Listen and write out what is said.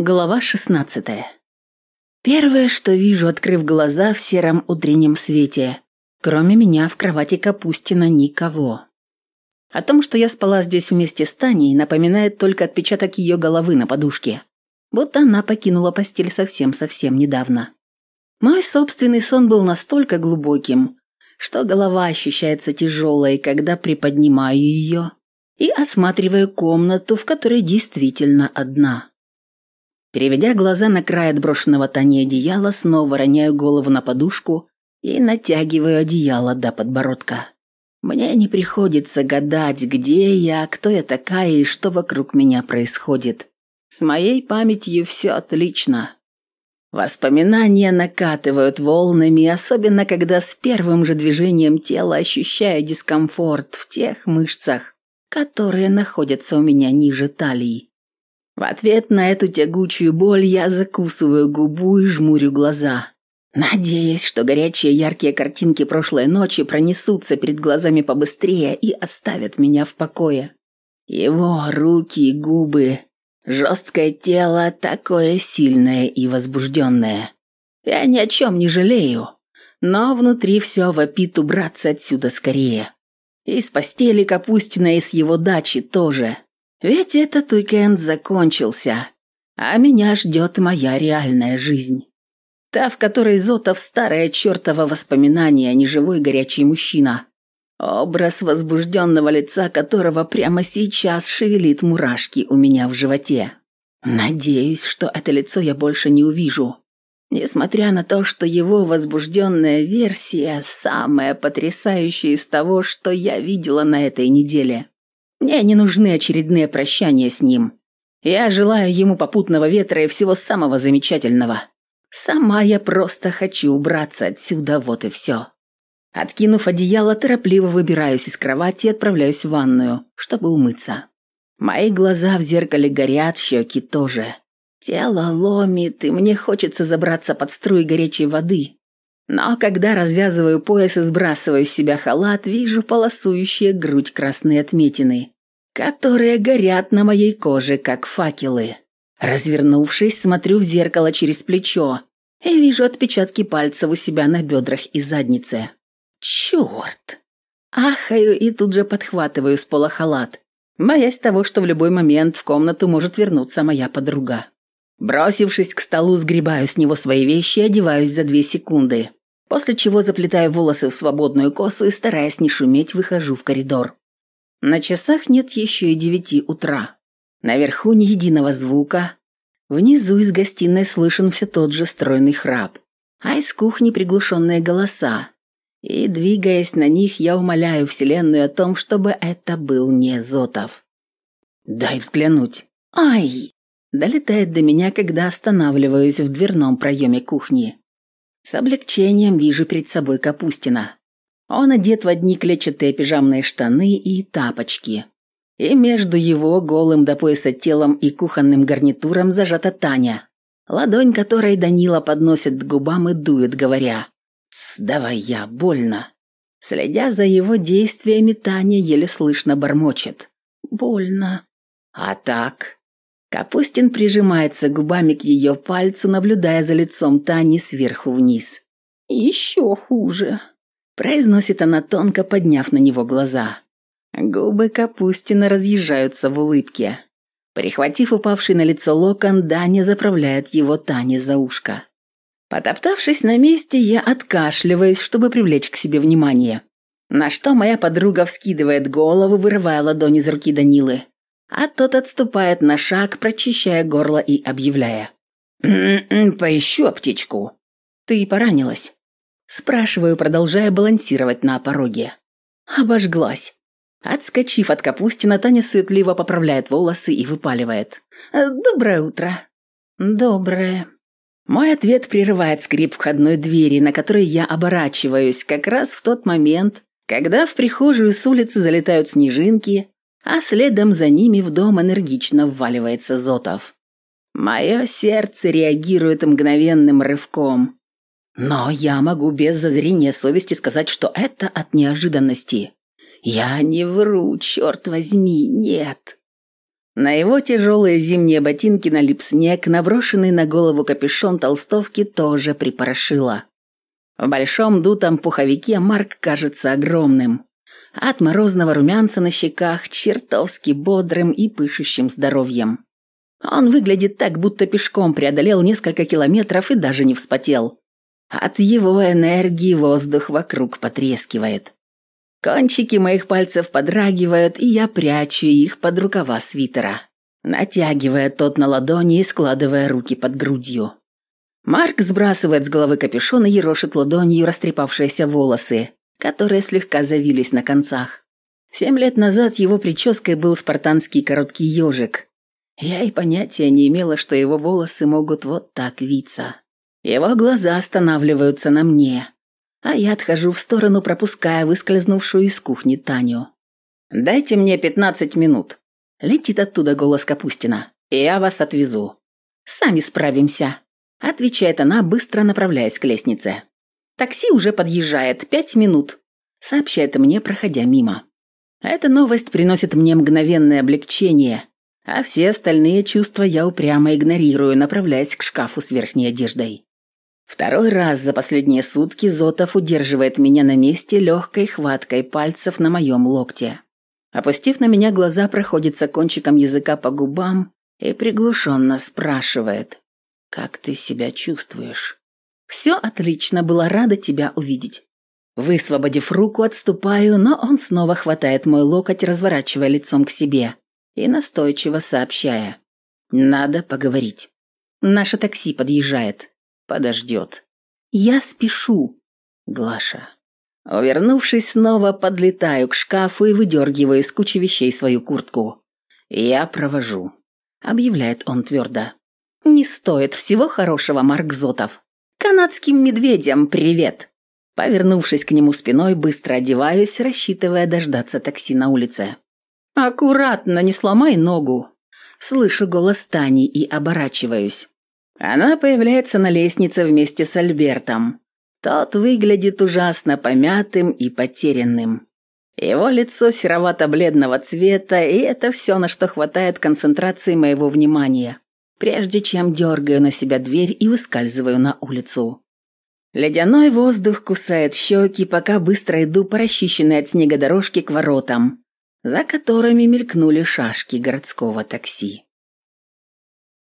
Глава 16. Первое, что вижу, открыв глаза в сером утреннем свете. Кроме меня в кровати Капустина никого. О том, что я спала здесь вместе с Таней, напоминает только отпечаток ее головы на подушке. Будто она покинула постель совсем-совсем недавно. Мой собственный сон был настолько глубоким, что голова ощущается тяжелой, когда приподнимаю ее и осматриваю комнату, в которой действительно одна. Переведя глаза на край отброшенного Тани одеяла, снова роняю голову на подушку и натягиваю одеяло до подбородка. Мне не приходится гадать, где я, кто я такая и что вокруг меня происходит. С моей памятью все отлично. Воспоминания накатывают волнами, особенно когда с первым же движением тела ощущаю дискомфорт в тех мышцах, которые находятся у меня ниже талии. В ответ на эту тягучую боль я закусываю губу и жмурю глаза, надеясь, что горячие яркие картинки прошлой ночи пронесутся перед глазами побыстрее и оставят меня в покое. Его руки и губы, жесткое тело, такое сильное и возбужденное. Я ни о чем не жалею, но внутри все вопит убраться отсюда скорее. Из постели Капустина и с его дачи тоже – ведь этот уикенд закончился, а меня ждет моя реальная жизнь. Та, в которой Зотов старое чертово воспоминание, а не живой горячий мужчина. Образ возбужденного лица которого прямо сейчас шевелит мурашки у меня в животе. Надеюсь, что это лицо я больше не увижу. Несмотря на то, что его возбужденная версия самая потрясающая из того, что я видела на этой неделе. Мне не нужны очередные прощания с ним. Я желаю ему попутного ветра и всего самого замечательного. Сама я просто хочу убраться отсюда, вот и все. Откинув одеяло, торопливо выбираюсь из кровати и отправляюсь в ванную, чтобы умыться. Мои глаза в зеркале горят, щеки тоже. Тело ломит, и мне хочется забраться под струи горячей воды. Но когда развязываю пояс и сбрасываю с себя халат, вижу полосующие грудь красные отметины, которые горят на моей коже, как факелы. Развернувшись, смотрю в зеркало через плечо и вижу отпечатки пальцев у себя на бедрах и заднице. Черт! Ахаю и тут же подхватываю с пола халат, боясь того, что в любой момент в комнату может вернуться моя подруга. Бросившись к столу, сгребаю с него свои вещи и одеваюсь за две секунды после чего заплетаю волосы в свободную косу и, стараясь не шуметь, выхожу в коридор. На часах нет еще и девяти утра. Наверху ни единого звука. Внизу из гостиной слышен все тот же стройный храп, а из кухни приглушенные голоса. И, двигаясь на них, я умоляю Вселенную о том, чтобы это был не Зотов. «Дай взглянуть». «Ай!» Долетает до меня, когда останавливаюсь в дверном проеме кухни. С облегчением вижу перед собой Капустина. Он одет в одни клетчатые пижамные штаны и тапочки. И между его голым до пояса телом и кухонным гарнитуром зажата Таня, ладонь которой Данила подносит к губам и дует, говоря «Тсс, давай я, больно». Следя за его действиями, Таня еле слышно бормочет. «Больно». А так, Капустин прижимается губами к ее пальцу, наблюдая за лицом Тани сверху вниз. «Еще хуже», – произносит она тонко, подняв на него глаза. Губы Капустина разъезжаются в улыбке. Прихватив упавший на лицо локон, Даня заправляет его Тане за ушко. Потоптавшись на месте, я откашливаюсь, чтобы привлечь к себе внимание. На что моя подруга вскидывает голову, вырывая ладонь из руки Данилы а тот отступает на шаг, прочищая горло и объявляя. «М-м, поищу аптечку». «Ты поранилась?» Спрашиваю, продолжая балансировать на пороге. Обожглась. Отскочив от Капустина, Таня суетливо поправляет волосы и выпаливает. «Доброе утро». «Доброе». Мой ответ прерывает скрип входной двери, на которой я оборачиваюсь, как раз в тот момент, когда в прихожую с улицы залетают снежинки, а следом за ними в дом энергично вваливается Зотов. Мое сердце реагирует мгновенным рывком. Но я могу без зазрения совести сказать, что это от неожиданности. Я не вру, черт возьми, нет. На его тяжелые зимние ботинки налип снег, наброшенный на голову капюшон толстовки тоже припорошило. В большом дутом пуховике Марк кажется огромным. От морозного румянца на щеках чертовски бодрым и пышущим здоровьем. Он выглядит так, будто пешком преодолел несколько километров и даже не вспотел. От его энергии воздух вокруг потрескивает. Кончики моих пальцев подрагивают, и я прячу их под рукава свитера, натягивая тот на ладони и складывая руки под грудью. Марк сбрасывает с головы капюшон и ерошит ладонью растрепавшиеся волосы, которые слегка завились на концах. Семь лет назад его прической был спартанский короткий ежик. Я и понятия не имела, что его волосы могут вот так виться. Его глаза останавливаются на мне, а я отхожу в сторону, пропуская выскользнувшую из кухни Таню. «Дайте мне пятнадцать минут», — летит оттуда голос Капустина. «Я вас отвезу». «Сами справимся», — отвечает она, быстро направляясь к лестнице. «Такси уже подъезжает, пять минут», — сообщает мне, проходя мимо. Эта новость приносит мне мгновенное облегчение, а все остальные чувства я упрямо игнорирую, направляясь к шкафу с верхней одеждой. Второй раз за последние сутки Зотов удерживает меня на месте легкой хваткой пальцев на моем локте. Опустив на меня глаза, проходится кончиком языка по губам и приглушенно спрашивает, «Как ты себя чувствуешь?» «Все отлично, была рада тебя увидеть». Высвободив руку, отступаю, но он снова хватает мой локоть, разворачивая лицом к себе и настойчиво сообщая, «Надо поговорить». Наше такси подъезжает. Подождет. Я спешу. Глаша. Увернувшись снова, подлетаю к шкафу и выдергиваю из кучи вещей свою куртку. Я провожу. Объявляет он твердо. Не стоит всего хорошего, Марк Зотов. Канадским медведям привет. Повернувшись к нему спиной, быстро одеваюсь, рассчитывая дождаться такси на улице. «Аккуратно, не сломай ногу!» Слышу голос Тани и оборачиваюсь. Она появляется на лестнице вместе с Альбертом. Тот выглядит ужасно помятым и потерянным. Его лицо серовато-бледного цвета, и это все, на что хватает концентрации моего внимания, прежде чем дергаю на себя дверь и выскальзываю на улицу. Ледяной воздух кусает щеки, пока быстро иду по расчищенной от снега дорожке к воротам, за которыми мелькнули шашки городского такси.